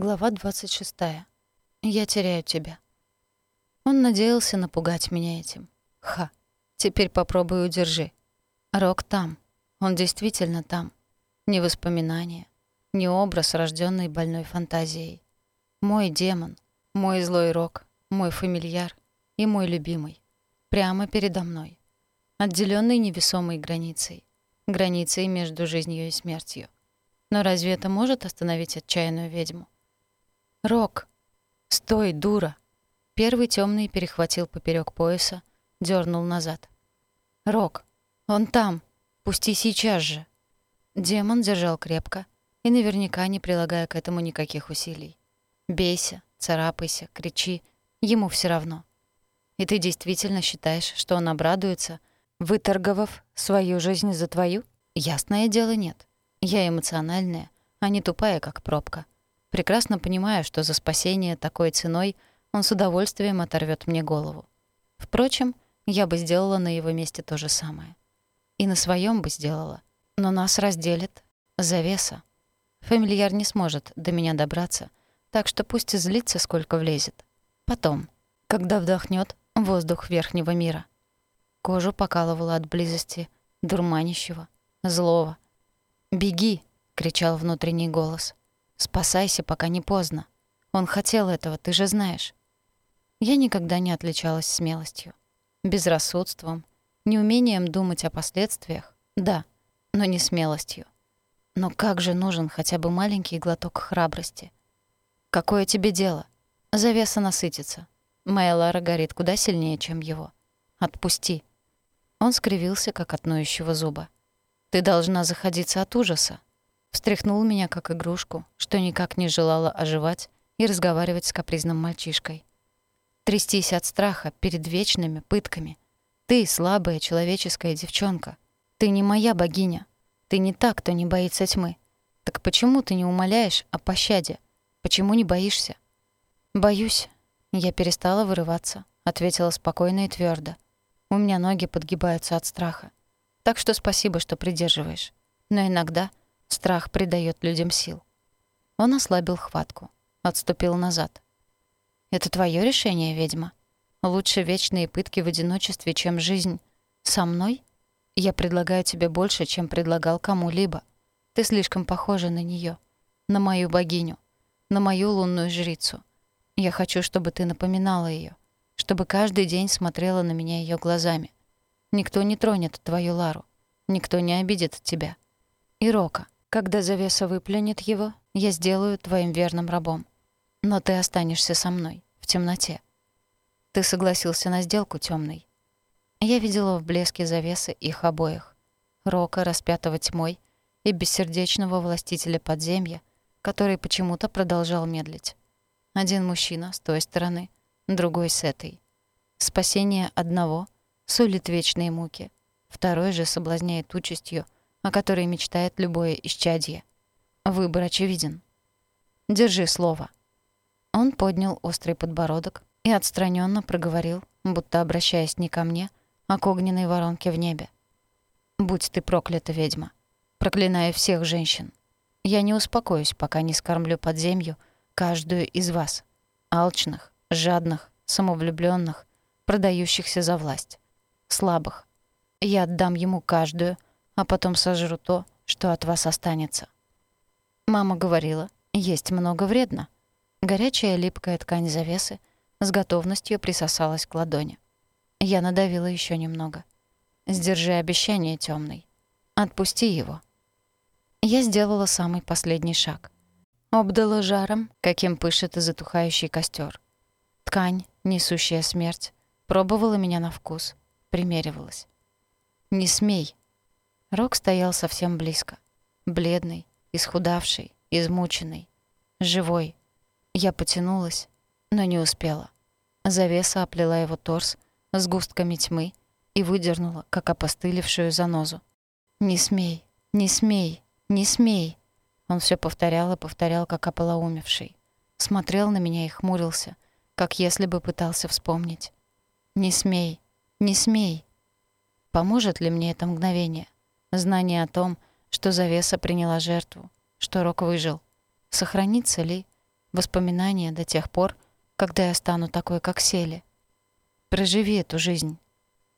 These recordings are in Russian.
Глава 26. Я теряю тебя. Он надеялся напугать меня этим. Ха. Теперь попробуй удержи. Рок там. Он действительно там. Не воспоминание, не образ, рожденный больной фантазией. Мой демон, мой злой Рок, мой фамильяр и мой любимый. Прямо передо мной. Отделённый невесомой границей. Границей между жизнью и смертью. Но разве это может остановить отчаянную ведьму? Рок! Стой, дура! Первый темный перехватил поперек пояса, дернул назад. Рок! Он там! Пусти сейчас же! Демон держал крепко и наверняка не прилагая к этому никаких усилий. Бейся, царапайся, кричи, ему все равно. И ты действительно считаешь, что он обрадуется, выторговав свою жизнь за твою? Ясное дело, нет. Я эмоциональная, а не тупая, как пробка. Прекрасно понимаю, что за спасение такой ценой он с удовольствием оторвет мне голову. Впрочем, я бы сделала на его месте то же самое. И на своем бы сделала. Но нас разделит завеса. Фамильяр не сможет до меня добраться, так что пусть и злится, сколько влезет. Потом, когда вдохнет воздух верхнего мира. Кожу покалывало от близости дурманящего, злого. «Беги!» — кричал внутренний голос. «Спасайся, пока не поздно. Он хотел этого, ты же знаешь». Я никогда не отличалась смелостью. Безрассудством, неумением думать о последствиях, да, но не смелостью. Но как же нужен хотя бы маленький глоток храбрости? Какое тебе дело? Завеса насытится. Моя Лара горит куда сильнее, чем его. Отпусти. Он скривился, как от ноющего зуба. Ты должна заходиться от ужаса. Встряхнул меня, как игрушку, что никак не желала оживать и разговаривать с капризным мальчишкой трястись от страха перед вечными пытками. Ты слабая человеческая девчонка. Ты не моя богиня. Ты не та, кто не боится тьмы. Так почему ты не умоляешь о пощаде? Почему не боишься? Боюсь. Я перестала вырываться, ответила спокойно и твердо. У меня ноги подгибаются от страха. Так что спасибо, что придерживаешь. Но иногда страх придает людям сил. Он ослабил хватку, отступил назад. Это твое решение, ведьма? Лучше вечные пытки в одиночестве, чем жизнь со мной? Я предлагаю тебе больше, чем предлагал кому-либо. Ты слишком похожа на нее, на мою богиню, на мою лунную жрицу. Я хочу, чтобы ты напоминала ее, чтобы каждый день смотрела на меня ее глазами. Никто не тронет твою Лару, никто не обидит тебя. И Рока, когда завеса выплюнет его, я сделаю твоим верным рабом. Но ты останешься со мной, в темноте. Ты согласился на сделку, темный. Я видела в блеске завесы их обоих. Рока, распятого тьмой, и бессердечного властителя подземья, который почему-то продолжал медлить. Один мужчина с той стороны, другой с этой. Спасение одного сулит вечные муки, второй же соблазняет участью, о которой мечтает любое исчадье. Выбор очевиден. Держи слово. Он поднял острый подбородок и отстраненно проговорил, будто обращаясь не ко мне, а к огненной воронке в небе. «Будь ты проклята, ведьма! Проклинаю всех женщин! Я не успокоюсь, пока не скормлю под землю каждую из вас, алчных, жадных, самовлюбленных, продающихся за власть, слабых. Я отдам ему каждую, а потом сожру то, что от вас останется. Мама говорила, есть много вредно. Горячая липкая ткань завесы с готовностью присосалась к ладони. Я надавила еще немного. «Сдержи обещание, темный. Отпусти его». Я сделала самый последний шаг. Обдала жаром, каким пышет и затухающий костер. Ткань, несущая смерть, пробовала меня на вкус, примеривалась. «Не смей!» Рок стоял совсем близко. Бледный, исхудавший, измученный, живой, я потянулась, но не успела. Завеса оплела его торс с густками тьмы и выдернула, как опостылевшую занозу. «Не смей, не смей, не смей!» Он все повторял и повторял, как ополоумевший. Смотрел на меня и хмурился, как если бы пытался вспомнить. «Не смей, не смей!» Поможет ли мне это мгновение? Знание о том, что завеса приняла жертву, что Рок выжил. Сохранится ли воспоминания до тех пор, когда я стану такой, как Сели. Проживи эту жизнь.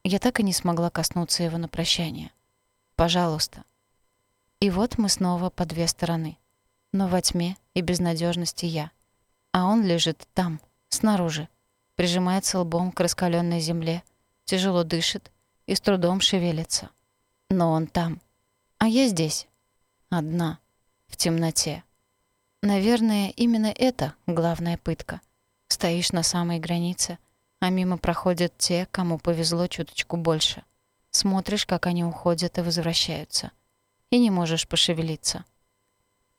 Я так и не смогла коснуться его на прощание. Пожалуйста. И вот мы снова по две стороны. Но во тьме и безнадежности я. А он лежит там, снаружи, прижимается лбом к раскаленной земле, тяжело дышит и с трудом шевелится. Но он там. А я здесь. Одна. В темноте. Наверное, именно это главная пытка. Стоишь на самой границе, а мимо проходят те, кому повезло чуточку больше. Смотришь, как они уходят и возвращаются. И не можешь пошевелиться.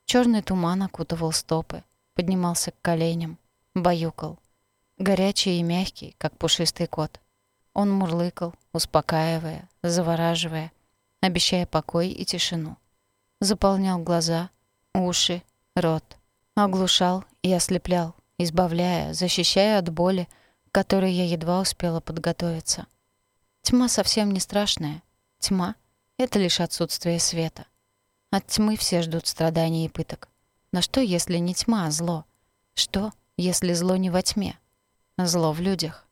Черный туман окутывал стопы, поднимался к коленям, баюкал. Горячий и мягкий, как пушистый кот. Он мурлыкал, успокаивая, завораживая, обещая покой и тишину. Заполнял глаза, уши, рот. Оглушал и ослеплял, избавляя, защищая от боли, к которой я едва успела подготовиться. Тьма совсем не страшная. Тьма — это лишь отсутствие света. От тьмы все ждут страданий и пыток. Но что, если не тьма, а зло? Что, если зло не во тьме? Зло в людях.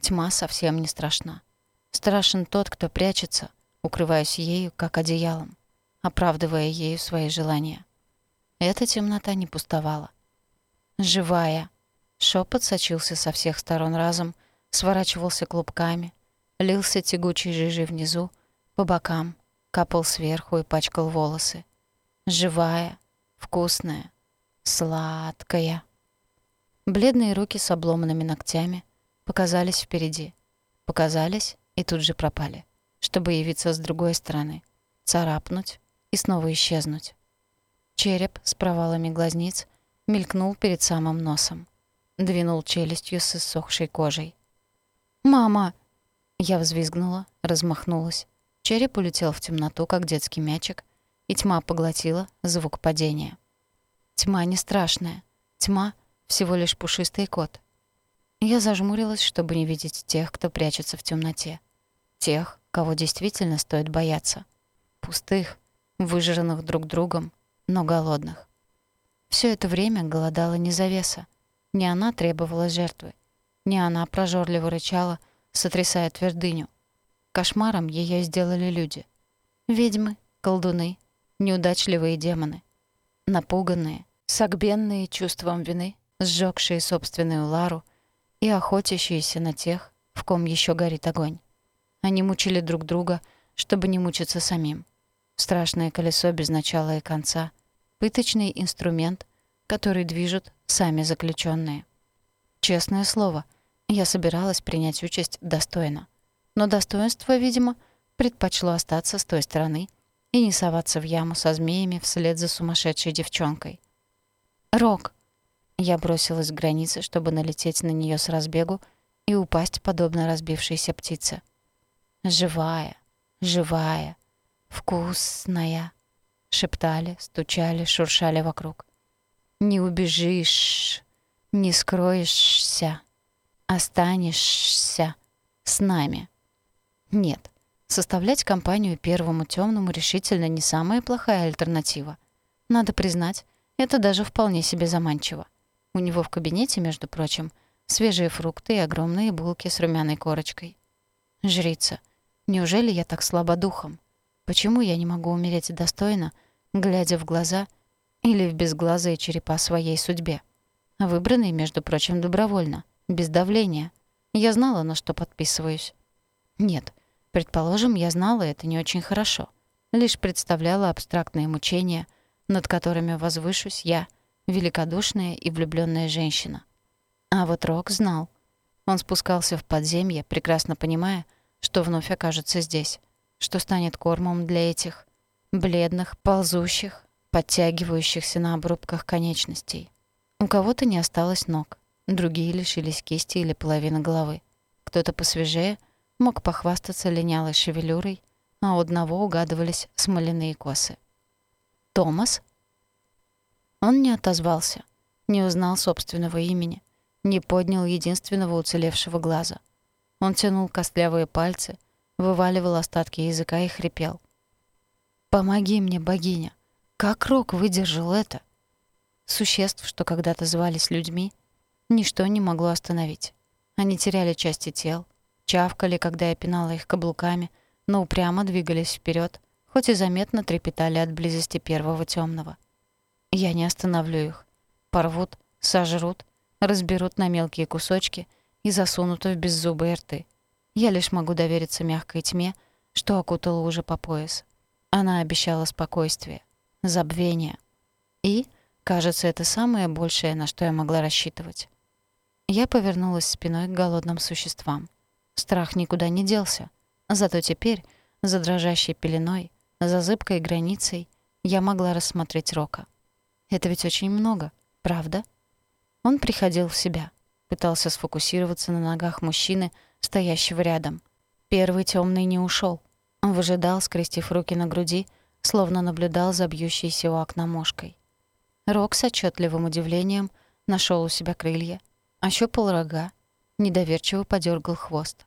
Тьма совсем не страшна. Страшен тот, кто прячется, укрываясь ею, как одеялом, оправдывая ею свои желания. Эта темнота не пустовала. «Живая!» Шепот сочился со всех сторон разом, сворачивался клубками, лился тягучей жижей внизу, по бокам, капал сверху и пачкал волосы. «Живая! Вкусная! Сладкая!» Бледные руки с обломанными ногтями показались впереди. Показались и тут же пропали, чтобы явиться с другой стороны, царапнуть и снова исчезнуть. Череп с провалами глазниц мелькнул перед самым носом. Двинул челюстью с иссохшей кожей. «Мама!» Я взвизгнула, размахнулась. Череп улетел в темноту, как детский мячик, и тьма поглотила звук падения. Тьма не страшная. Тьма — всего лишь пушистый кот. Я зажмурилась, чтобы не видеть тех, кто прячется в темноте. Тех, кого действительно стоит бояться. Пустых, выжранных друг другом, но голодных. Все это время голодала не завеса. Не она требовала жертвы. Не она прожорливо рычала, сотрясая твердыню. Кошмаром ее сделали люди. Ведьмы, колдуны, неудачливые демоны. Напуганные, согбенные чувством вины, сжёгшие собственную Лару и охотящиеся на тех, в ком еще горит огонь. Они мучили друг друга, чтобы не мучиться самим. Страшное колесо без начала и конца. Пыточный инструмент, который движут сами заключенные. Честное слово, я собиралась принять участь достойно. Но достоинство, видимо, предпочло остаться с той стороны и не соваться в яму со змеями вслед за сумасшедшей девчонкой. «Рок!» Я бросилась к границе, чтобы налететь на нее с разбегу и упасть, подобно разбившейся птице. «Живая! Живая!» «Вкусная!» — шептали, стучали, шуршали вокруг. «Не убежишь, не скроешься, останешься с нами». Нет, составлять компанию первому темному решительно не самая плохая альтернатива. Надо признать, это даже вполне себе заманчиво. У него в кабинете, между прочим, свежие фрукты и огромные булки с румяной корочкой. Жрица, неужели я так слаба духом? Почему я не могу умереть достойно, глядя в глаза или в безглазые черепа своей судьбе? Выбранный, между прочим, добровольно, без давления. Я знала, на что подписываюсь. Нет, предположим, я знала это не очень хорошо. Лишь представляла абстрактные мучения, над которыми возвышусь я, великодушная и влюбленная женщина. А вот Рок знал. Он спускался в подземье, прекрасно понимая, что вновь окажется здесь что станет кормом для этих бледных, ползущих, подтягивающихся на обрубках конечностей. У кого-то не осталось ног, другие лишились кисти или половины головы. Кто-то посвежее мог похвастаться линялой шевелюрой, а у одного угадывались смоляные косы. «Томас?» Он не отозвался, не узнал собственного имени, не поднял единственного уцелевшего глаза. Он тянул костлявые пальцы, вываливал остатки языка и хрипел. «Помоги мне, богиня! Как Рок выдержал это?» существ, что когда-то звались людьми, ничто не могло остановить. Они теряли части тел, чавкали, когда я пинала их каблуками, но упрямо двигались вперед, хоть и заметно трепетали от близости первого темного. Я не остановлю их. Порвут, сожрут, разберут на мелкие кусочки и засунут в беззубые рты. Я лишь могу довериться мягкой тьме, что окутала уже по пояс. Она обещала спокойствие, забвение. И, кажется, это самое большее, на что я могла рассчитывать. Я повернулась спиной к голодным существам. Страх никуда не делся. Зато теперь, за дрожащей пеленой, за зыбкой границей, я могла рассмотреть Рока. Это ведь очень много, правда? Он приходил в себя, пытался сфокусироваться на ногах мужчины, стоящего рядом. Первый темный не ушел. Он выжидал, скрестив руки на груди, словно наблюдал за бьющейся у окна мошкой. Рок с отчетливым удивлением нашел у себя крылья, ощупал рога, недоверчиво подергал хвост.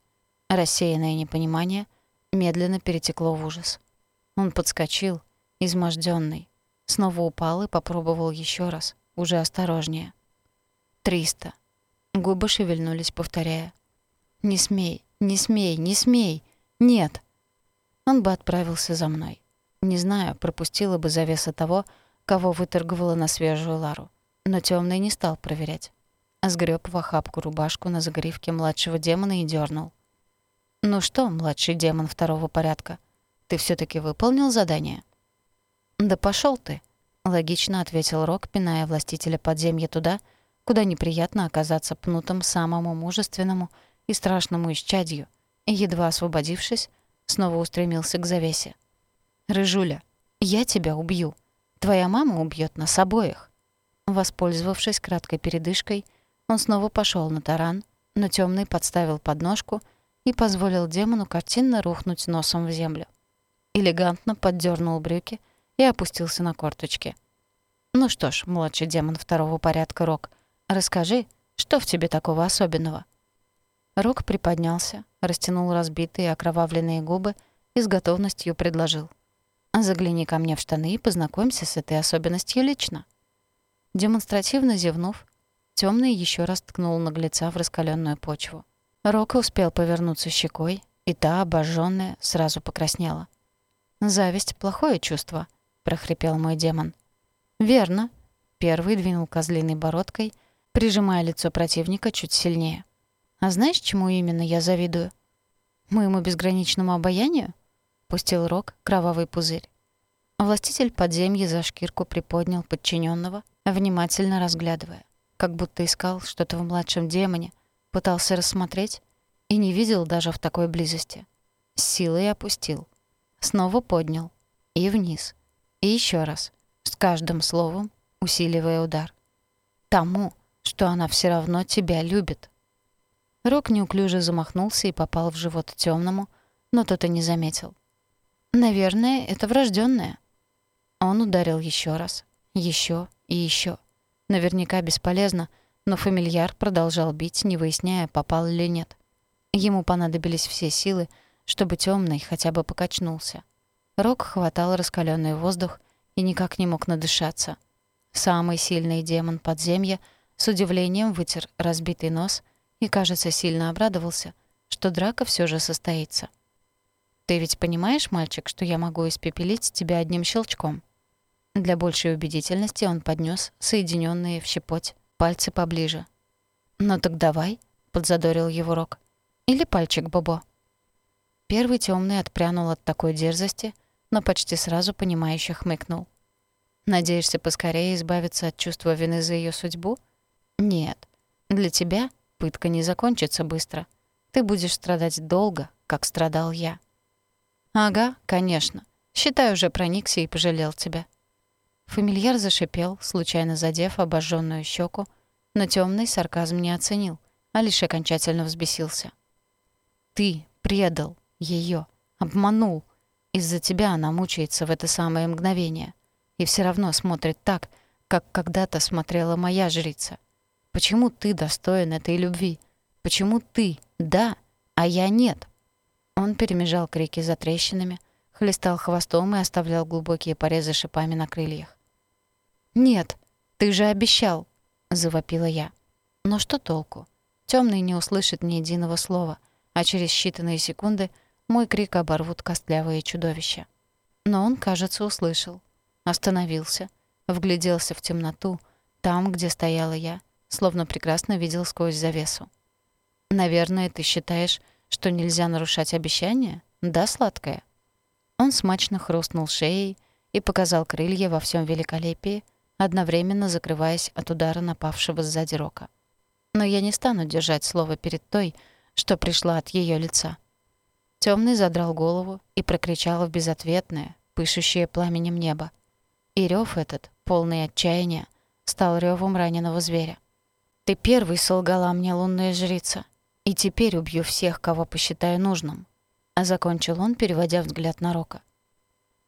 Рассеянное непонимание медленно перетекло в ужас. Он подскочил, измождённый, снова упал и попробовал еще раз, уже осторожнее. «Триста». Губы шевельнулись, повторяя. «Не смей, не смей, не смей! Нет!» Он бы отправился за мной. Не знаю, пропустила бы завеса того, кого выторговала на свежую Лару. Но темный не стал проверять. Сгреб в охапку рубашку на загривке младшего демона и дернул. «Ну что, младший демон второго порядка, ты все таки выполнил задание?» «Да пошел ты», — логично ответил Рок, пиная властителя подземья туда, куда неприятно оказаться пнутым самому мужественному и страшному исчадью, и, едва освободившись, снова устремился к завесе. «Рыжуля, я тебя убью. Твоя мама убьет нас обоих». Воспользовавшись краткой передышкой, он снова пошел на таран, но темный подставил подножку и позволил демону картинно рухнуть носом в землю. Элегантно поддернул брюки и опустился на корточки. «Ну что ж, младший демон второго порядка Рок, расскажи, что в тебе такого особенного?» Рок приподнялся, растянул разбитые окровавленные губы и с готовностью предложил. «Загляни ко мне в штаны и познакомься с этой особенностью лично». Демонстративно зевнув, темный еще раз ткнул наглеца в раскаленную почву. Рок успел повернуться щекой, и та, обожженная, сразу покраснела. «Зависть — плохое чувство», — прохрипел мой демон. «Верно». Первый двинул козлиной бородкой, прижимая лицо противника чуть сильнее. А знаешь, чему именно я завидую? Моему безграничному обаянию? Пустил Рок кровавый пузырь. Властитель подземья за шкирку приподнял подчиненного, внимательно разглядывая, как будто искал что-то в младшем демоне, пытался рассмотреть и не видел даже в такой близости. С силой опустил. Снова поднял. И вниз. И еще раз. С каждым словом усиливая удар. Тому, что она все равно тебя любит. Рок неуклюже замахнулся и попал в живот темному, но тот и не заметил. «Наверное, это врожденное. Он ударил еще раз, еще и еще. Наверняка бесполезно, но фамильяр продолжал бить, не выясняя, попал или нет. Ему понадобились все силы, чтобы темный хотя бы покачнулся. Рок хватал раскаленный воздух и никак не мог надышаться. Самый сильный демон подземья с удивлением вытер разбитый нос — и, кажется, сильно обрадовался, что драка все же состоится. «Ты ведь понимаешь, мальчик, что я могу испепелить тебя одним щелчком?» Для большей убедительности он поднес соединенные в щепоть пальцы поближе. «Ну так давай», — подзадорил его Рок. «Или пальчик Бобо». Первый темный отпрянул от такой дерзости, но почти сразу понимающе хмыкнул. «Надеешься поскорее избавиться от чувства вины за ее судьбу?» «Нет. Для тебя Пытка не закончится быстро. Ты будешь страдать долго, как страдал я. Ага, конечно. Считай, уже проникся и пожалел тебя. Фамильяр зашипел, случайно задев обожженную щеку, но темный сарказм не оценил, а лишь окончательно взбесился. Ты предал ее, обманул. Из-за тебя она мучается в это самое мгновение и все равно смотрит так, как когда-то смотрела моя жрица. Почему ты достоин этой любви? Почему ты — да, а я — нет?» Он перемежал крики за трещинами, хлестал хвостом и оставлял глубокие порезы шипами на крыльях. «Нет!» «Ты же обещал!» — завопила я. Но что толку? Темный не услышит ни единого слова, а через считанные секунды мой крик оборвут костлявые чудовища. Но он, кажется, услышал. Остановился, вгляделся в темноту, там, где стояла я, словно прекрасно видел сквозь завесу. «Наверное, ты считаешь, что нельзя нарушать обещания? Да, сладкая?» Он смачно хрустнул шеей и показал крылья во всем великолепии, одновременно закрываясь от удара напавшего сзади рока. Но я не стану держать слово перед той, что пришла от ее лица. Темный задрал голову и прокричал в безответное, пышущее пламенем небо. И рев этот, полный отчаяния, стал ревом раненого зверя. «Ты первый солгала мне, лунная жрица, и теперь убью всех, кого посчитаю нужным», а закончил он, переводя взгляд на Рока.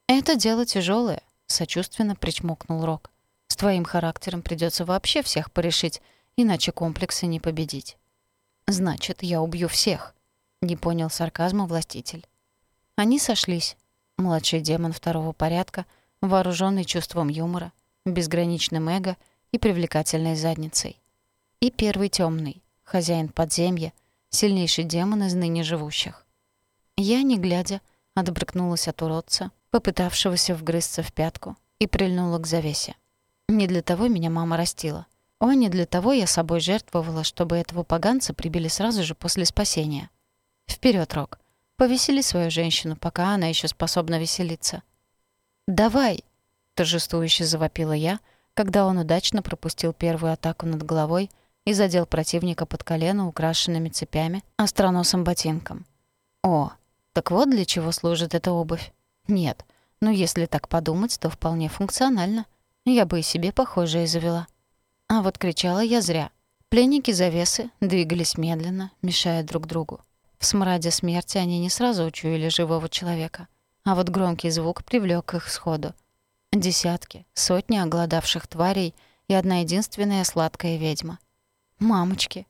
«Это дело тяжелое, сочувственно причмокнул Рок. «С твоим характером придется вообще всех порешить, иначе комплексы не победить». «Значит, я убью всех», — не понял сарказма властитель. Они сошлись. Младший демон второго порядка, вооруженный чувством юмора, безграничным эго и привлекательной задницей. И первый темный, хозяин подземья, сильнейший демон из ныне живущих. Я, не глядя, отбрыкнулась от уродца, попытавшегося вгрызться в пятку, и прильнула к завесе. Не для того меня мама растила. О, не для того я собой жертвовала, чтобы этого поганца прибили сразу же после спасения. Вперед, Рок! Повесели свою женщину, пока она еще способна веселиться. «Давай!» — торжествующе завопила я, когда он удачно пропустил первую атаку над головой и задел противника под колено украшенными цепями остроносым ботинком. «О, так вот для чего служит эта обувь. Нет, ну если так подумать, то вполне функционально. Я бы и себе похожее завела. А вот кричала я зря. Пленники завесы двигались медленно, мешая друг другу. В смраде смерти они не сразу учуяли живого человека. А вот громкий звук привлёк их сходу. Десятки, сотни оголодавших тварей и одна единственная сладкая ведьма. Мамочки!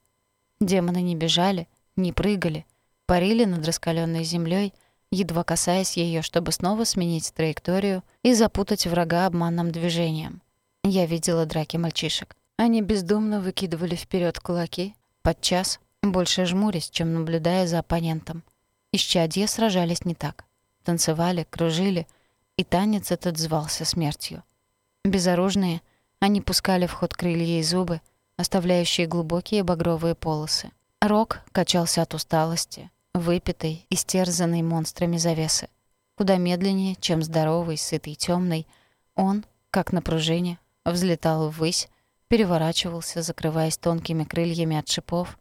Демоны не бежали, не прыгали, парили над раскаленной землей, едва касаясь ее, чтобы снова сменить траекторию и запутать врага обманным движением. Я видела драки мальчишек. Они бездумно выкидывали вперед кулаки, подчас больше жмурясь, чем наблюдая за оппонентом. Исчадья сражались не так. Танцевали, кружили, и танец этот звался смертью. Безоружные, они пускали в ход крылья и зубы, оставляющие глубокие багровые полосы. Рок качался от усталости, выпитый, истерзанный монстрами завесы. Куда медленнее, чем здоровый, сытый, темный, он, как на пружине, взлетал ввысь, переворачивался, закрываясь тонкими крыльями от шипов,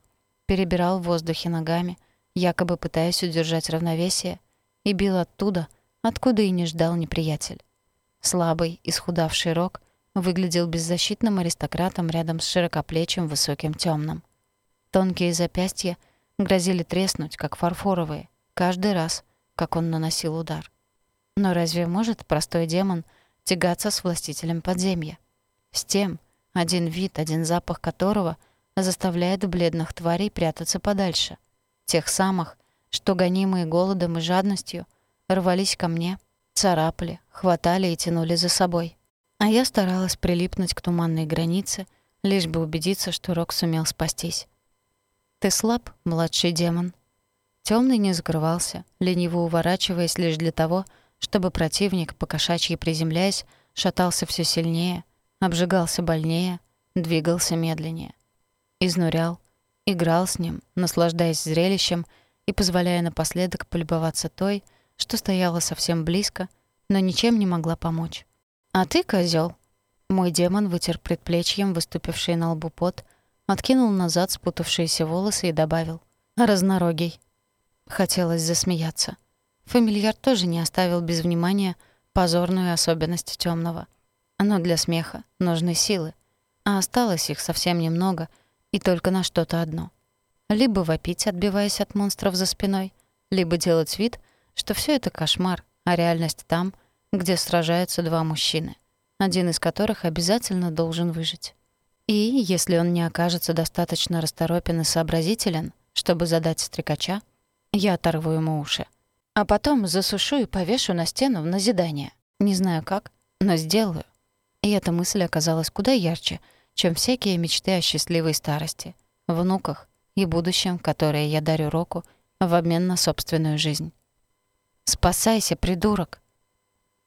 перебирал в воздухе ногами, якобы пытаясь удержать равновесие, и бил оттуда, откуда и не ждал неприятель. Слабый, исхудавший рог выглядел беззащитным аристократом рядом с широкоплечим высоким темным. Тонкие запястья — грозили треснуть, как фарфоровые, каждый раз, как он наносил удар. Но разве может простой демон тягаться с властителем подземья? С тем, один вид, один запах которого заставляет бледных тварей прятаться подальше. Тех самых, что, гонимые голодом и жадностью, рвались ко мне, царапали, хватали и тянули за собой. А я старалась прилипнуть к туманной границе, лишь бы убедиться, что Рок сумел спастись. «Ты слаб, младший демон». Тёмный не закрывался, лениво уворачиваясь лишь для того, чтобы противник, покошачьи приземляясь, шатался всё сильнее, обжигался больнее, двигался медленнее. Изнурял, играл с ним, наслаждаясь зрелищем и позволяя напоследок полюбоваться той, что стояла совсем близко, но ничем не могла помочь. «А ты, козёл!» Мой демон вытер предплечьем выступивший на лбу пот — откинул назад спутавшиеся волосы и добавил «разнорогий». Хотелось засмеяться. Фамильяр тоже не оставил без внимания позорную особенность темного. Но для смеха нужны силы, а осталось их совсем немного и только на что-то одно. Либо вопить, отбиваясь от монстров за спиной, либо делать вид, что все это кошмар, а реальность там, где сражаются два мужчины, один из которых обязательно должен выжить. И, если он не окажется достаточно расторопен и сообразителен, чтобы задать стрекача, я оторву ему уши. А потом засушу и повешу на стену в назидание. Не знаю как, но сделаю. И эта мысль оказалась куда ярче, чем всякие мечты о счастливой старости, внуках и будущем, которое я дарю Року в обмен на собственную жизнь. «Спасайся, придурок!»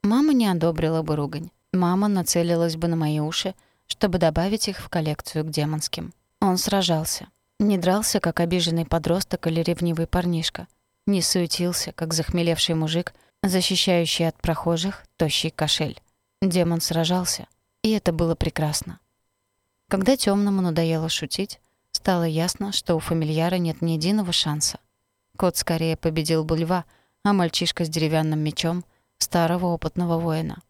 Мама не одобрила бы ругань. Мама нацелилась бы на мои уши, чтобы добавить их в коллекцию к демонским. Он сражался. Не дрался, как обиженный подросток или ревнивый парнишка. Не суетился, как захмелевший мужик, защищающий от прохожих тощий кошель. Демон сражался, и это было прекрасно. Когда тёмному надоело шутить, стало ясно, что у фамильяра нет ни единого шанса. Кот скорее победил бы льва, а мальчишка с деревянным мечом — старого опытного воина.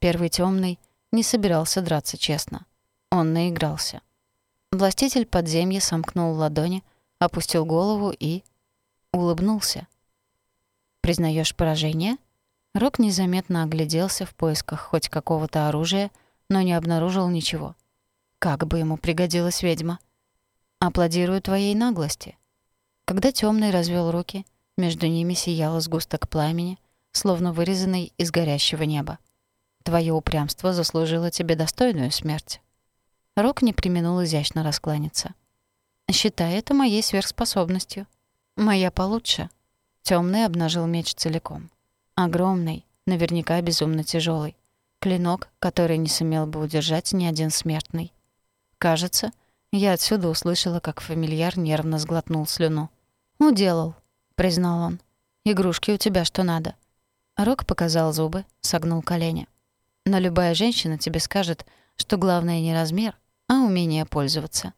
Первый тёмный не собирался драться честно. Он наигрался. Властитель подземья сомкнул ладони, опустил голову и... улыбнулся. «Признаешь поражение?» Рок незаметно огляделся в поисках хоть какого-то оружия, но не обнаружил ничего. Как бы ему пригодилась ведьма. «Аплодирую твоей наглости». Когда темный развел руки, между ними сияло сгусток пламени, словно вырезанный из горящего неба. Твое упрямство заслужило тебе достойную смерть. Рок не применул изящно раскланяться. «Считай это моей сверхспособностью. Моя получше». Темный обнажил меч целиком. Огромный, наверняка безумно тяжелый. Клинок, который не сумел бы удержать ни один смертный. Кажется, я отсюда услышала, как фамильяр нервно сглотнул слюну. «Уделал», — признал он. «Игрушки у тебя что надо». Рок показал зубы, согнул колени. «Но любая женщина тебе скажет, что главное не размер, а умение пользоваться.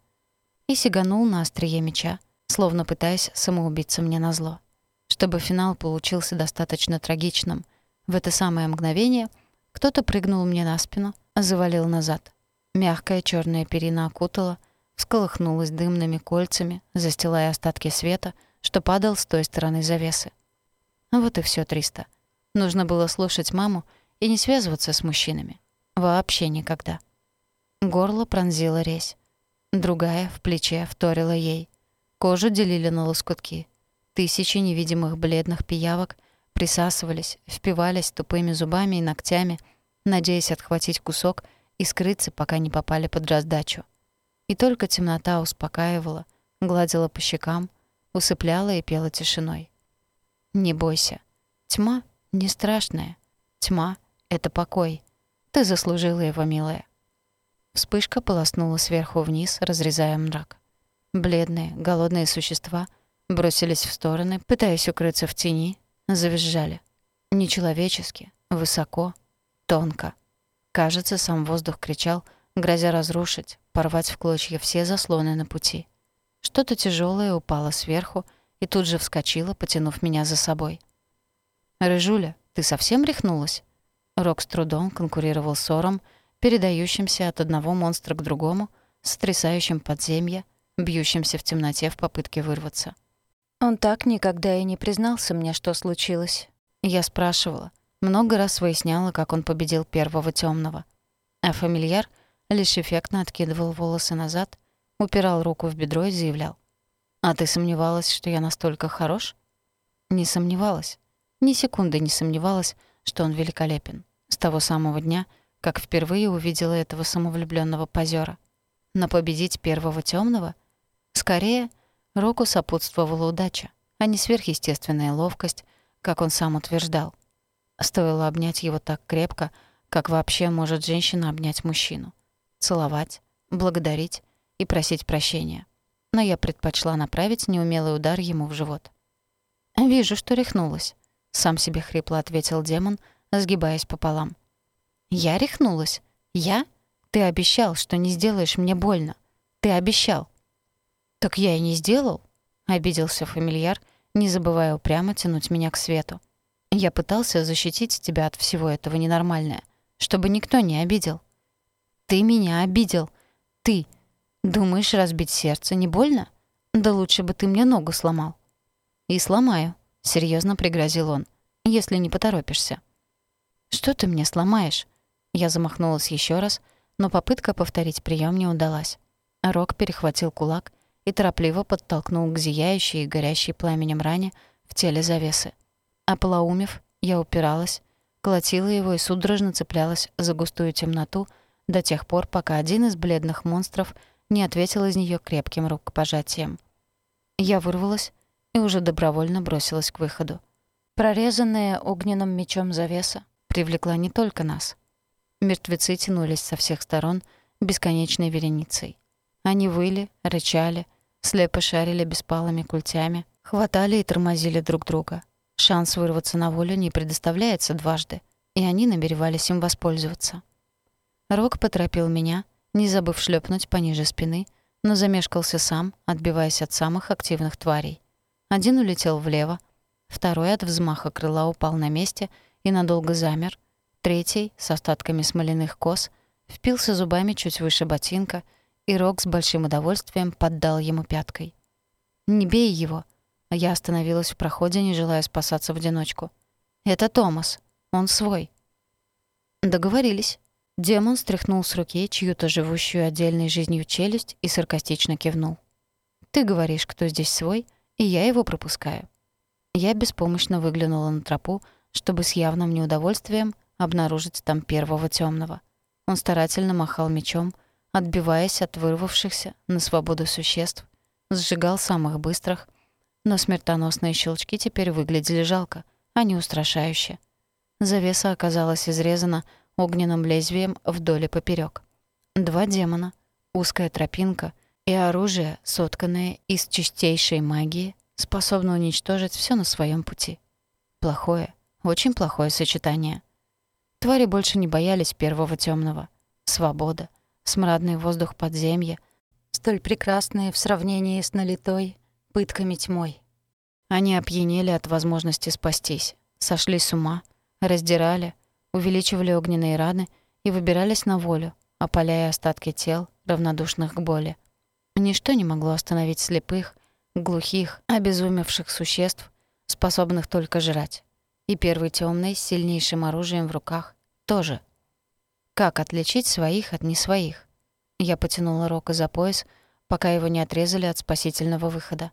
И сиганул на острие меча, словно пытаясь самоубиться мне назло. Чтобы финал получился достаточно трагичным, в это самое мгновение кто-то прыгнул мне на спину, завалил назад. Мягкая черная перина окутала, всколыхнулась дымными кольцами, застилая остатки света, что падал с той стороны завесы. Вот и все, Триста. Нужно было слушать маму и не связываться с мужчинами. Вообще никогда. Горло пронзила резь. Другая в плече вторила ей. Кожу делили на лоскутки. Тысячи невидимых бледных пиявок присасывались, впивались тупыми зубами и ногтями, надеясь отхватить кусок и скрыться, пока не попали под раздачу. И только темнота успокаивала, гладила по щекам, усыпляла и пела тишиной. «Не бойся. Тьма не страшная. Тьма — это покой. Ты заслужила его, милая. Вспышка полоснула сверху вниз, разрезая мрак. Бледные, голодные существа бросились в стороны, пытаясь укрыться в тени, завизжали. Нечеловечески, высоко, тонко. Кажется, сам воздух кричал, грозя разрушить, порвать в клочья все заслоны на пути. Что-то тяжелое упало сверху и тут же вскочило, потянув меня за собой. «Рыжуля, ты совсем рехнулась?» Рок с трудом конкурировал с Ором, передающимся от одного монстра к другому, сотрясающим подземье, бьющимся в темноте в попытке вырваться. Он так никогда и не признался мне, что случилось. Я спрашивала, много раз выясняла, как он победил первого темного. А фамильяр лишь эффектно откидывал волосы назад, упирал руку в бедро и заявлял. «А ты сомневалась, что я настолько хорош?» Не сомневалась. Ни секунды не сомневалась, что он великолепен. С того самого дня — как впервые увидела этого самовлюбленного позера. Но победить первого темного? Скорее, Року сопутствовала удача, а не сверхъестественная ловкость, как он сам утверждал. Стоило обнять его так крепко, как вообще может женщина обнять мужчину. Целовать, благодарить и просить прощения. Но я предпочла направить неумелый удар ему в живот. «Вижу, что рехнулась», — сам себе хрипло ответил демон, сгибаясь пополам. Я рехнулась. Я? Ты обещал, что не сделаешь мне больно. Ты обещал. Так я и не сделал, обиделся фамильяр, не забывая упрямо тянуть меня к свету. Я пытался защитить тебя от всего этого ненормального, чтобы никто не обидел. Ты меня обидел. Ты. Думаешь, разбить сердце не больно? Да лучше бы ты мне ногу сломал. И сломаю, серьезно пригрозил он, если не поторопишься. Что ты мне сломаешь? Я замахнулась еще раз, но попытка повторить прием не удалась. Рок перехватил кулак и торопливо подтолкнул к зияющей и горящей пламенем ране в теле завесы. Ополоумев, я упиралась, колотила его и судорожно цеплялась за густую темноту, до тех пор, пока один из бледных монстров не ответил из нее крепким рукопожатием. Я вырвалась и уже добровольно бросилась к выходу. Прорезанная огненным мечом завеса привлекла не только нас. Мертвецы тянулись со всех сторон бесконечной вереницей. Они выли, рычали, слепо шарили беспалыми культями, хватали и тормозили друг друга. Шанс вырваться на волю не предоставляется дважды, и они намеревались им воспользоваться. Рок поторопил меня, не забыв шлепнуть пониже спины, но замешкался сам, отбиваясь от самых активных тварей. Один улетел влево, второй от взмаха крыла упал на месте и надолго замер, третий, с остатками смоляных кос, впился зубами чуть выше ботинка — и Рок с большим удовольствием поддал ему пяткой. «Не бей его!» Я остановилась в проходе, не желая спасаться в одиночку. «Это Томас. Он свой». Договорились. Демон стряхнул с руки чью-то живущую отдельной жизнью челюсть и саркастично кивнул. «Ты говоришь, кто здесь свой, и я его пропускаю». Я беспомощно выглянула на тропу, чтобы с явным неудовольствием обнаружить там первого темного. Он старательно махал мечом, отбиваясь от вырвавшихся на свободу существ, сжигал самых быстрых, но смертоносные щелчки теперь выглядели жалко, а не устрашающе. Завеса оказалась изрезана огненным лезвием вдоль и поперёк. Два демона, узкая тропинка и оружие, сотканное из чистейшей магии, способно уничтожить всё на своём пути. Плохое, очень плохое сочетание. Твари больше не боялись первого тёмного. Свобода — смрадный воздух подземья, столь прекрасные в сравнении с налитой пытками тьмой. Они опьянели от возможности спастись, сошли с ума, раздирали, увеличивали огненные раны и выбирались на волю, опаляя остатки тел, равнодушных к боли. Ничто не могло остановить слепых, глухих, обезумевших существ, способных только жрать. И первый темный с сильнейшим оружием в руках тоже — как отличить своих от не своих? Я потянула Рока за пояс, пока его не отрезали от спасительного выхода.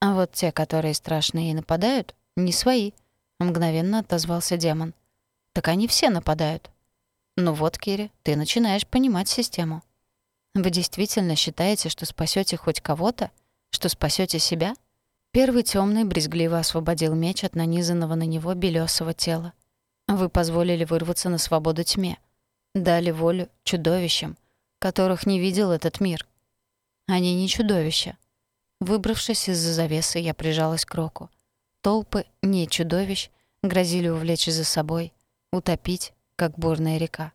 А вот те, которые страшные и нападают, не свои, мгновенно отозвался демон. Так они все нападают. Ну вот, Кири, ты начинаешь понимать систему. Вы действительно считаете, что спасете хоть кого-то? Что спасете себя? Первый темный брезгливо освободил меч от нанизанного на него белесого тела. Вы позволили вырваться на свободу тьме дали волю чудовищам, которых не видел этот мир. Они не чудовища. Выбравшись из-за завесы, я прижалась к Року. Толпы не чудовищ грозили увлечь за собой, утопить, как бурная река.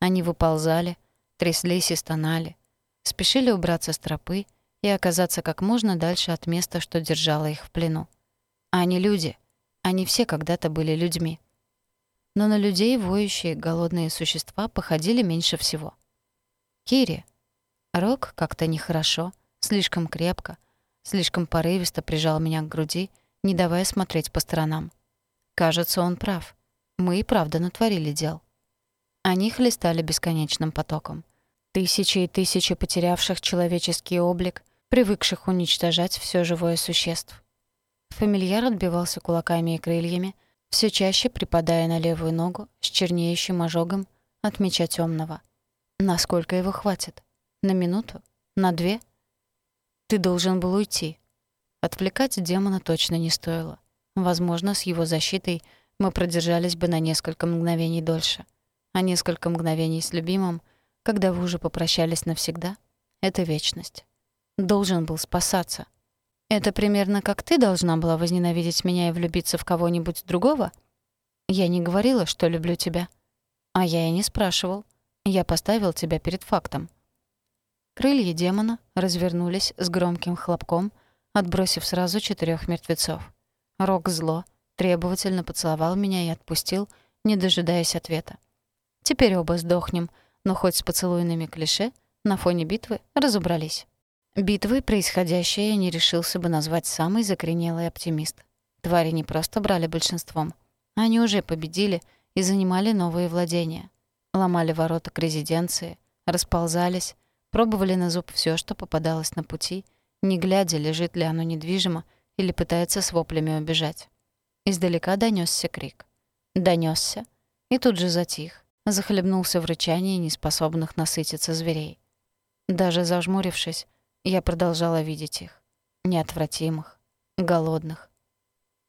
Они выползали, тряслись и стонали, спешили убраться с тропы и оказаться как можно дальше от места, что держало их в плену. Они люди. Они все когда-то были людьми но на людей воющие голодные существа походили меньше всего. Кири. Рок как-то нехорошо, слишком крепко, слишком порывисто прижал меня к груди, не давая смотреть по сторонам. Кажется, он прав. Мы и правда натворили дел. Они хлестали бесконечным потоком. Тысячи и тысячи потерявших человеческий облик, привыкших уничтожать все живое существ. Фамильяр отбивался кулаками и крыльями, все чаще припадая на левую ногу с чернеющим ожогом от меча темного. Насколько его хватит? На минуту? На две? Ты должен был уйти. Отвлекать демона точно не стоило. Возможно, с его защитой мы продержались бы на несколько мгновений дольше. А несколько мгновений с любимым, когда вы уже попрощались навсегда, — это вечность. Должен был спасаться — это примерно как ты должна была возненавидеть меня и влюбиться в кого-нибудь другого? Я не говорила, что люблю тебя. А я и не спрашивал. Я поставил тебя перед фактом. Крылья демона развернулись с громким хлопком, отбросив сразу четырех мертвецов. Рок зло, требовательно поцеловал меня и отпустил, не дожидаясь ответа. Теперь оба сдохнем, но хоть с поцелуйными клише на фоне битвы разобрались. Битвы, происходящее, я не решился бы назвать самый закоренелый оптимист. Твари не просто брали большинством. Они уже победили и занимали новые владения. Ломали ворота к резиденции, расползались, пробовали на зуб все, что попадалось на пути, не глядя, лежит ли оно недвижимо или пытается с воплями убежать. Издалека донесся крик. Донесся и тут же затих, захлебнулся в рычании неспособных насытиться зверей. Даже зажмурившись, я продолжала видеть их. Неотвратимых, голодных.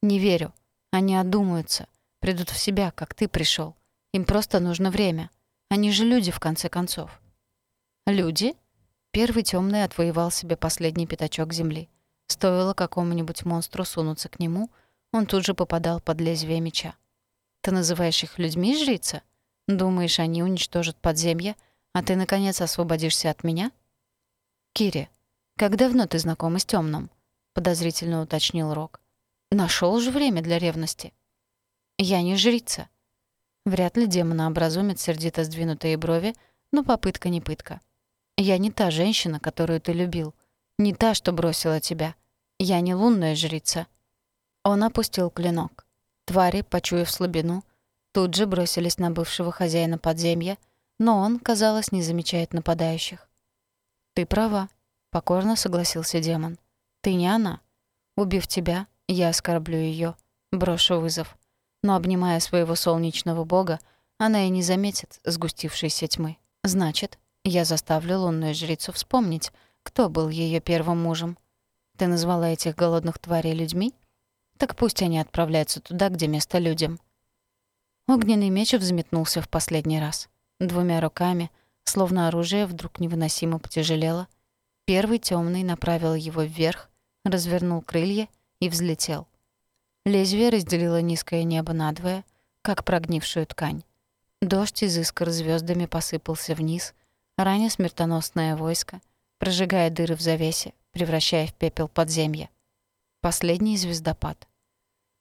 Не верю. Они одумаются, придут в себя, как ты пришел. Им просто нужно время. Они же люди, в конце концов. Люди? Первый темный отвоевал себе последний пятачок земли. Стоило какому-нибудь монстру сунуться к нему, он тут же попадал под лезвие меча. Ты называешь их людьми, жрица? Думаешь, они уничтожат подземье, а ты, наконец, освободишься от меня? Кири, как давно ты знакома с темным? подозрительно уточнил Рок. Нашел же время для ревности. Я не жрица. Вряд ли демона образумит сердито сдвинутые брови, но попытка не пытка. Я не та женщина, которую ты любил. Не та, что бросила тебя. Я не лунная жрица. Он опустил клинок. Твари, почуяв слабину, тут же бросились на бывшего хозяина подземья, но он, казалось, не замечает нападающих. «Ты права», — покорно согласился демон. «Ты не она. Убив тебя, я оскорблю ее, брошу вызов. Но, обнимая своего солнечного бога, она и не заметит сгустившейся тьмы. Значит, я заставлю лунную жрицу вспомнить, кто был ее первым мужем. Ты назвала этих голодных тварей людьми?» Так пусть они отправляются туда, где место людям. Огненный меч взметнулся в последний раз. Двумя руками, словно оружие, вдруг невыносимо потяжелело. Первый темный направил его вверх, развернул крылья и взлетел. Лезвие разделило низкое небо надвое, как прогнившую ткань. Дождь из искр звездами посыпался вниз, раня смертоносное войско, прожигая дыры в завесе, превращая в пепел подземья. Последний звездопад.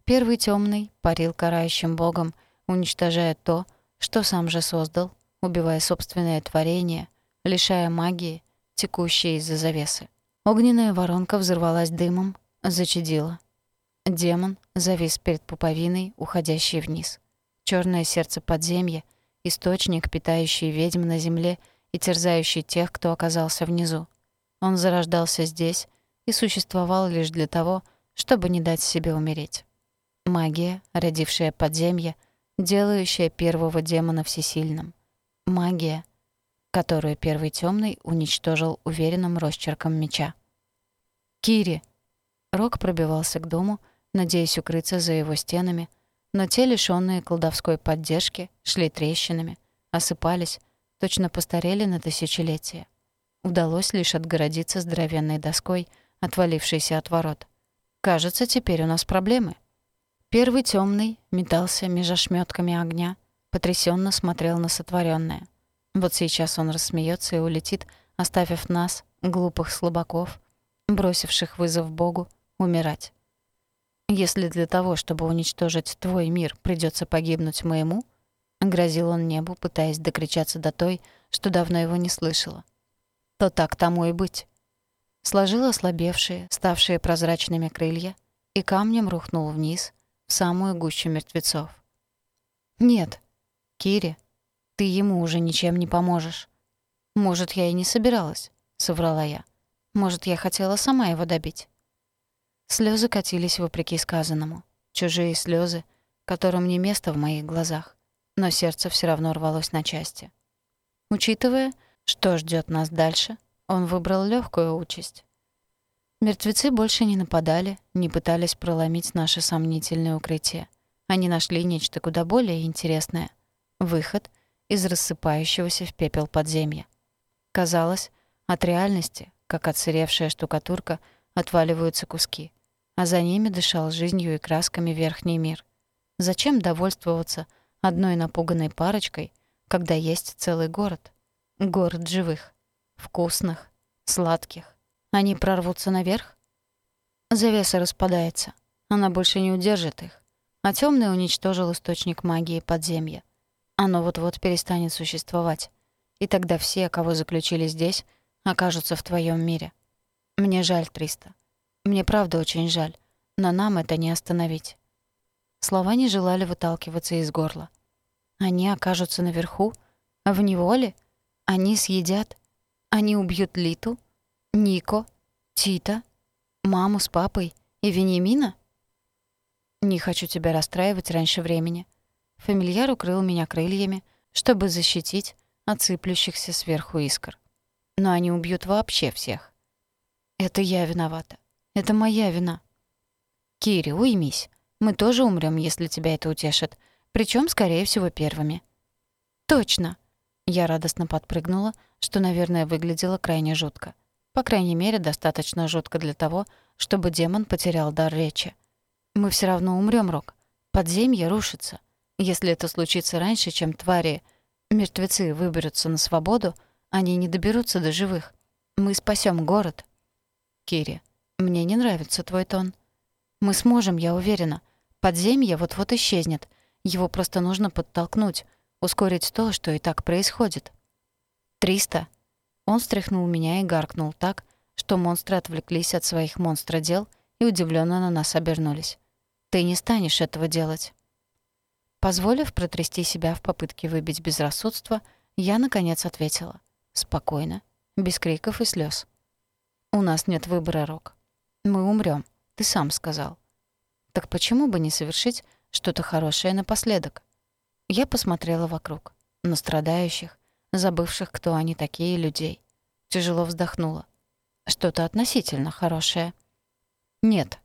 Первый темный парил карающим богом, уничтожая то, что сам же создал, убивая собственное творение, лишая магии, текущей из-за завесы. Огненная воронка взорвалась дымом, зачадила. Демон завис перед пуповиной, уходящей вниз. Черное сердце подземья, источник, питающий ведьм на земле и терзающий тех, кто оказался внизу. Он зарождался здесь и существовал лишь для того, чтобы не дать себе умереть. Магия, родившая подземье, делающая первого демона всесильным. Магия, которую первый темный уничтожил уверенным росчерком меча. «Кири!» Рок пробивался к дому, надеясь укрыться за его стенами, но те, лишённые колдовской поддержки, шли трещинами, осыпались, точно постарели на тысячелетия. Удалось лишь отгородиться здоровенной доской, отвалившейся от ворот. Кажется, теперь у нас проблемы. Первый темный метался между ошметками огня, потрясенно смотрел на сотворенное. Вот сейчас он рассмеется и улетит, оставив нас, глупых слабаков, бросивших вызов Богу, умирать. Если для того, чтобы уничтожить твой мир, придется погибнуть моему, грозил он небу, пытаясь докричаться до той, что давно его не слышала, то так тому и быть сложил ослабевшие, ставшие прозрачными крылья и камнем рухнул вниз, в самую гущу мертвецов. «Нет, Кири, ты ему уже ничем не поможешь. Может, я и не собиралась», — соврала я. «Может, я хотела сама его добить». Слезы катились вопреки сказанному. Чужие слезы, которым не место в моих глазах, но сердце все равно рвалось на части. Учитывая, что ждет нас дальше, он выбрал легкую участь. Мертвецы больше не нападали, не пытались проломить наше сомнительное укрытие. Они нашли нечто куда более интересное — выход из рассыпающегося в пепел подземья. Казалось, от реальности, как отсыревшая штукатурка, отваливаются куски, а за ними дышал жизнью и красками верхний мир. Зачем довольствоваться одной напуганной парочкой, когда есть целый город? Город живых вкусных, сладких. Они прорвутся наверх? Завеса распадается. Она больше не удержит их. А темный уничтожил источник магии подземья. Оно вот-вот перестанет существовать. И тогда все, кого заключили здесь, окажутся в твоем мире. Мне жаль, Триста. Мне правда очень жаль. Но нам это не остановить. Слова не желали выталкиваться из горла. Они окажутся наверху, в неволе они съедят они убьют Литу, Нико, Тита, маму с папой и Вениамина? Не хочу тебя расстраивать раньше времени. Фамильяр укрыл меня крыльями, чтобы защитить от сыплющихся сверху искр. Но они убьют вообще всех. Это я виновата. Это моя вина. Кири, уймись. Мы тоже умрем, если тебя это утешит. Причем, скорее всего, первыми. Точно. Я радостно подпрыгнула, что, наверное, выглядело крайне жутко. По крайней мере, достаточно жутко для того, чтобы демон потерял дар речи. Мы все равно умрем, Рок. Подземье рушится. Если это случится раньше, чем твари, мертвецы выберутся на свободу, они не доберутся до живых. Мы спасем город. Кири, мне не нравится твой тон. Мы сможем, я уверена. Подземье вот-вот исчезнет. Его просто нужно подтолкнуть, ускорить то, что и так происходит. «Триста!» Он встряхнул меня и гаркнул так, что монстры отвлеклись от своих монстродел и удивленно на нас обернулись. «Ты не станешь этого делать». Позволив протрясти себя в попытке выбить безрассудство, я, наконец, ответила. Спокойно, без криков и слез. «У нас нет выбора, Рок. Мы умрем. Ты сам сказал. Так почему бы не совершить что-то хорошее напоследок? Я посмотрела вокруг, на страдающих, забывших, кто они такие, людей. Тяжело вздохнула. Что-то относительно хорошее. Нет.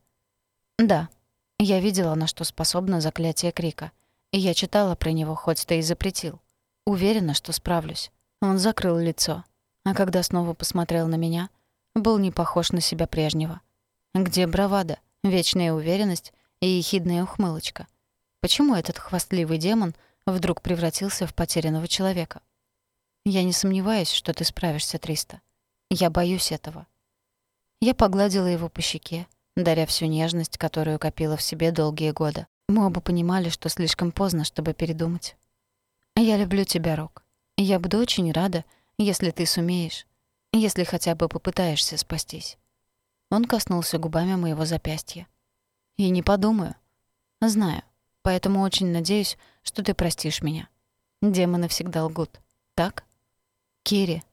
Да. Я видела, на что способно заклятие крика. И я читала про него, хоть ты и запретил. Уверена, что справлюсь. Он закрыл лицо. А когда снова посмотрел на меня, был не похож на себя прежнего. Где бравада, вечная уверенность и ехидная ухмылочка? Почему этот хвастливый демон вдруг превратился в потерянного человека? Я не сомневаюсь, что ты справишься, Триста. Я боюсь этого. Я погладила его по щеке, даря всю нежность, которую копила в себе долгие годы. Мы оба понимали, что слишком поздно, чтобы передумать. Я люблю тебя, Рок. Я буду очень рада, если ты сумеешь, если хотя бы попытаешься спастись. Он коснулся губами моего запястья. «И не подумаю. Знаю. Поэтому очень надеюсь, что ты простишь меня. Демоны всегда лгут. Так? Кири.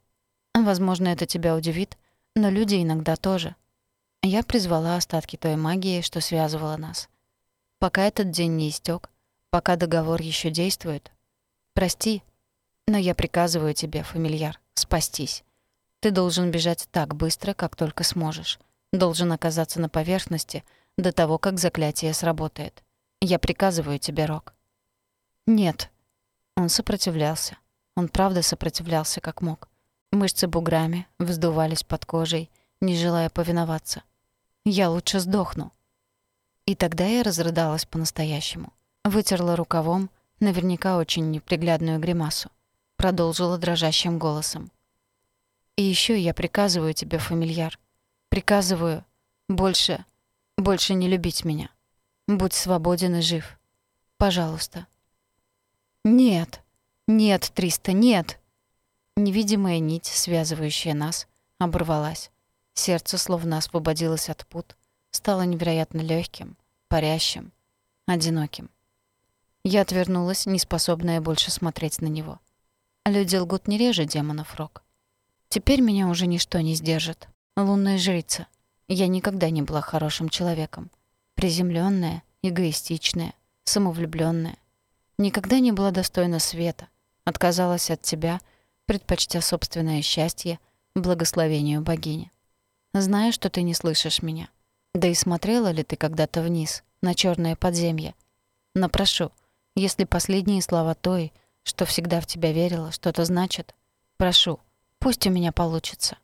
Возможно, это тебя удивит, но люди иногда тоже. Я призвала остатки той магии, что связывала нас. Пока этот день не истек, пока договор еще действует. Прости, но я приказываю тебе, фамильяр, спастись. Ты должен бежать так быстро, как только сможешь должен оказаться на поверхности до того, как заклятие сработает. Я приказываю тебе, Рок». «Нет». Он сопротивлялся. Он правда сопротивлялся как мог. Мышцы буграми вздувались под кожей, не желая повиноваться. «Я лучше сдохну». И тогда я разрыдалась по-настоящему. Вытерла рукавом, наверняка очень неприглядную гримасу. Продолжила дрожащим голосом. «И еще я приказываю тебе, фамильяр, Приказываю больше, больше не любить меня. Будь свободен и жив. Пожалуйста. Нет. Нет, Триста, нет. Невидимая нить, связывающая нас, оборвалась. Сердце словно освободилось от пут, стало невероятно легким, парящим, одиноким. Я отвернулась, неспособная больше смотреть на него. Люди лгут не реже демонов, Рок. Теперь меня уже ничто не сдержит. Лунная жрица. Я никогда не была хорошим человеком. Приземленная, эгоистичная, самовлюбленная. Никогда не была достойна света. Отказалась от тебя, предпочтя собственное счастье благословению богини. Знаю, что ты не слышишь меня. Да и смотрела ли ты когда-то вниз, на черное подземье? Но прошу, если последние слова той, что всегда в тебя верила, что-то значит, прошу, пусть у меня получится.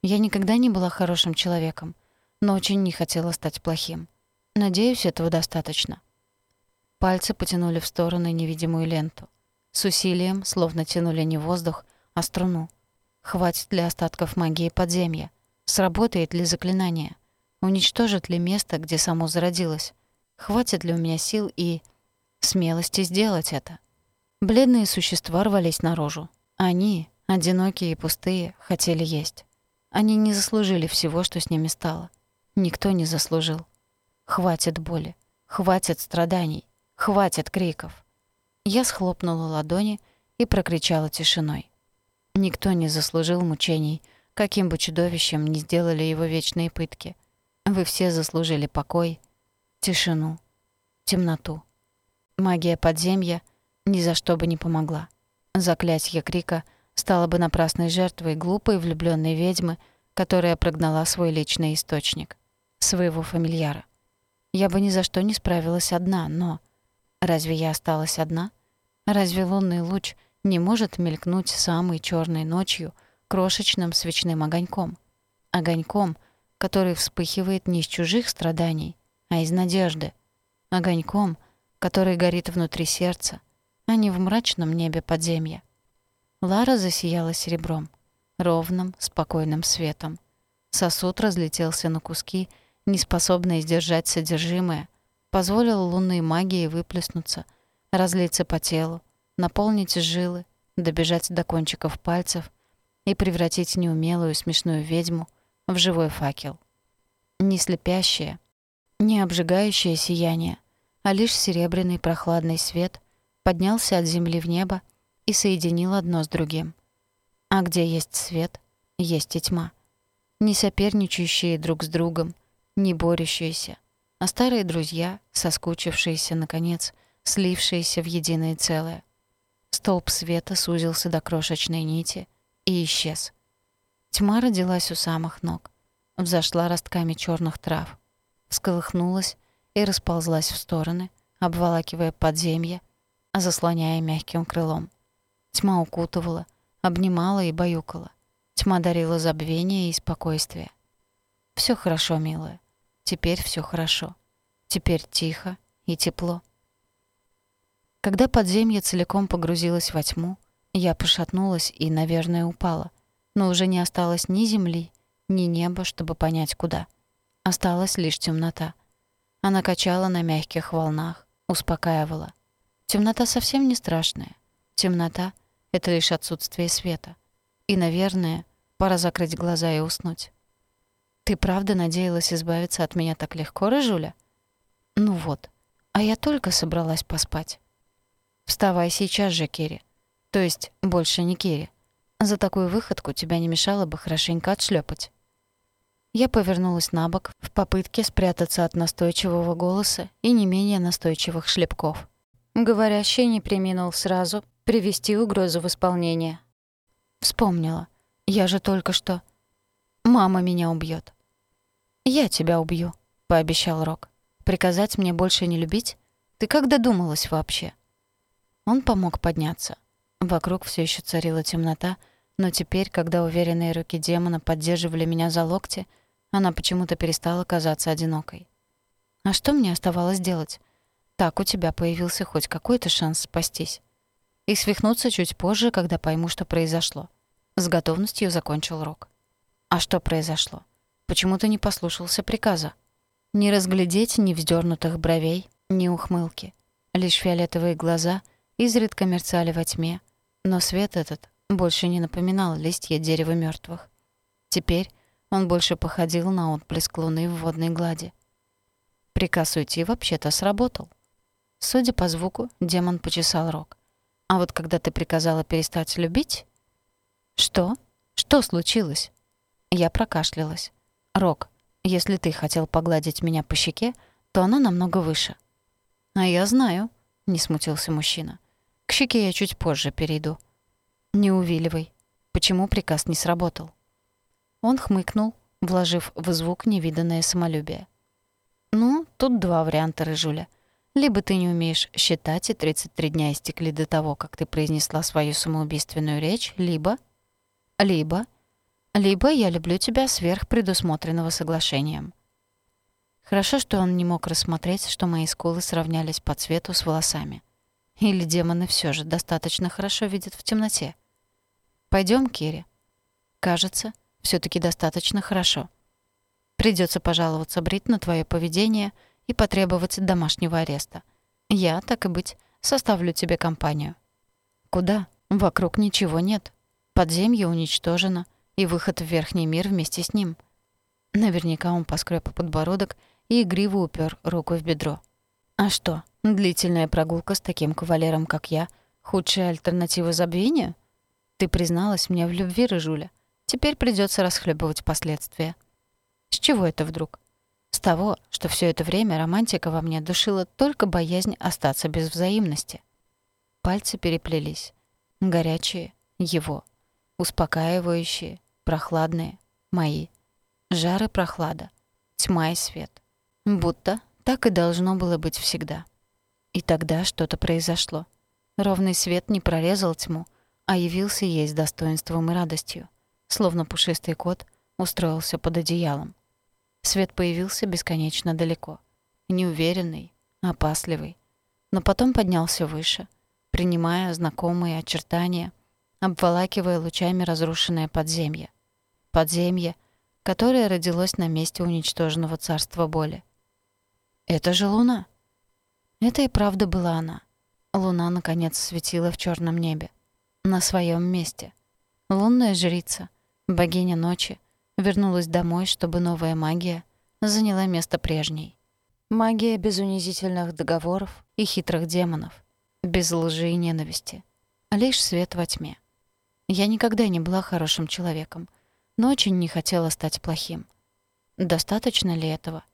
Я никогда не была хорошим человеком, но очень не хотела стать плохим. Надеюсь, этого достаточно. Пальцы потянули в стороны невидимую ленту. С усилием, словно тянули не воздух, а струну. Хватит ли остатков магии подземья? Сработает ли заклинание? Уничтожит ли место, где само зародилось? Хватит ли у меня сил и смелости сделать это? Бледные существа рвались наружу. Они, одинокие и пустые, хотели есть. Они не заслужили всего, что с ними стало. Никто не заслужил. Хватит боли, хватит страданий, хватит криков. Я схлопнула ладони и прокричала тишиной. Никто не заслужил мучений, каким бы чудовищем ни сделали его вечные пытки. Вы все заслужили покой, тишину, темноту. Магия подземья ни за что бы не помогла. Заклятье крика стало бы напрасной жертвой глупой влюбленной ведьмы, которая прогнала свой личный источник, своего фамильяра. Я бы ни за что не справилась одна, но... Разве я осталась одна? Разве лунный луч не может мелькнуть самой черной ночью крошечным свечным огоньком? Огоньком, который вспыхивает не из чужих страданий, а из надежды. Огоньком, который горит внутри сердца, а не в мрачном небе подземья. Лара засияла серебром, ровным, спокойным светом. Сосуд разлетелся на куски, неспособный сдержать содержимое, позволил лунной магии выплеснуться, разлиться по телу, наполнить жилы, добежать до кончиков пальцев и превратить неумелую смешную ведьму в живой факел. Не слепящее, не обжигающее сияние, а лишь серебряный прохладный свет поднялся от земли в небо и соединил одно с другим. А где есть свет, есть и тьма. Не соперничающие друг с другом, не борющиеся, а старые друзья, соскучившиеся, наконец, слившиеся в единое целое. Столб света сузился до крошечной нити и исчез. Тьма родилась у самых ног, взошла ростками черных трав, всколыхнулась и расползлась в стороны, обволакивая подземье, а заслоняя мягким крылом. Тьма укутывала, обнимала и баюкала. Тьма дарила забвение и спокойствие. Все хорошо, милая. Теперь все хорошо. Теперь тихо и тепло. Когда подземье целиком погрузилось во тьму, я пошатнулась и, наверное, упала. Но уже не осталось ни земли, ни неба, чтобы понять, куда. Осталась лишь темнота. Она качала на мягких волнах, успокаивала. Темнота совсем не страшная. Темнота — это лишь отсутствие света. И, наверное, пора закрыть глаза и уснуть. «Ты правда надеялась избавиться от меня так легко, Рыжуля?» «Ну вот, а я только собралась поспать». «Вставай сейчас же, Керри. То есть больше не Керри. За такую выходку тебя не мешало бы хорошенько отшлепать. Я повернулась на бок в попытке спрятаться от настойчивого голоса и не менее настойчивых шлепков. Говорящий не преминул сразу привести угрозу в исполнение. Вспомнила. Я же только что... Мама меня убьет. «Я тебя убью», — пообещал Рок. «Приказать мне больше не любить? Ты как додумалась вообще?» Он помог подняться. Вокруг все еще царила темнота, но теперь, когда уверенные руки демона поддерживали меня за локти, она почему-то перестала казаться одинокой. А что мне оставалось делать? Так у тебя появился хоть какой-то шанс спастись. И свихнуться чуть позже, когда пойму, что произошло. С готовностью закончил Рок. А что произошло? Почему ты не послушался приказа? Не разглядеть ни вздернутых бровей, ни ухмылки. Лишь фиолетовые глаза изредка мерцали во тьме, но свет этот больше не напоминал листья дерева мертвых. Теперь он больше походил на отблеск луны в водной глади. Приказ уйти вообще-то сработал. Судя по звуку, демон почесал рог. А вот когда ты приказала перестать любить... Что? Что случилось? Я прокашлялась. Рок, если ты хотел погладить меня по щеке, то она намного выше. А я знаю, не смутился мужчина. К щеке я чуть позже перейду. Не увиливай. Почему приказ не сработал? Он хмыкнул, вложив в звук невиданное самолюбие. «Ну, тут два варианта, Рыжуля. Либо ты не умеешь считать, и 33 дня истекли до того, как ты произнесла свою самоубийственную речь, либо... Либо... Либо я люблю тебя сверх предусмотренного соглашением». Хорошо, что он не мог рассмотреть, что мои скулы сравнялись по цвету с волосами. Или демоны все же достаточно хорошо видят в темноте. Пойдем, Кири. Кажется, все таки достаточно хорошо. Придется пожаловаться Брит на твое поведение и потребовать домашнего ареста. Я, так и быть, составлю тебе компанию. Куда? Вокруг ничего нет. Подземье уничтожено, и выход в верхний мир вместе с ним. Наверняка он поскреб подбородок и игриво упер руку в бедро. А что, длительная прогулка с таким кавалером, как я, худшая альтернатива забвению? Ты призналась мне в любви, Рыжуля. Теперь придется расхлебывать последствия. С чего это вдруг? С того, что все это время романтика во мне душила только боязнь остаться без взаимности. Пальцы переплелись. Горячие — его. Успокаивающие, прохладные — мои. Жар прохлада, тьма и свет. Будто так и должно было быть всегда. И тогда что-то произошло. Ровный свет не прорезал тьму, а явился ей с достоинством и радостью, словно пушистый кот устроился под одеялом. Свет появился бесконечно далеко, неуверенный, опасливый, но потом поднялся выше, принимая знакомые очертания, обволакивая лучами разрушенное подземье. Подземье, которое родилось на месте уничтоженного царства боли. Это же луна. Это и правда была она. Луна наконец светила в черном небе на своем месте. Лунная жрица, богиня ночи, вернулась домой, чтобы новая магия заняла место прежней. Магия без унизительных договоров и хитрых демонов, без лжи и ненависти, а лишь свет во тьме. Я никогда не была хорошим человеком, но очень не хотела стать плохим. Достаточно ли этого?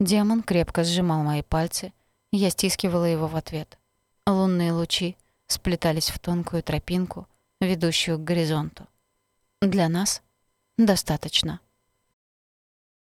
Демон крепко сжимал мои пальцы, я стискивала его в ответ. Лунные лучи сплетались в тонкую тропинку, ведущую к горизонту. Для нас достаточно.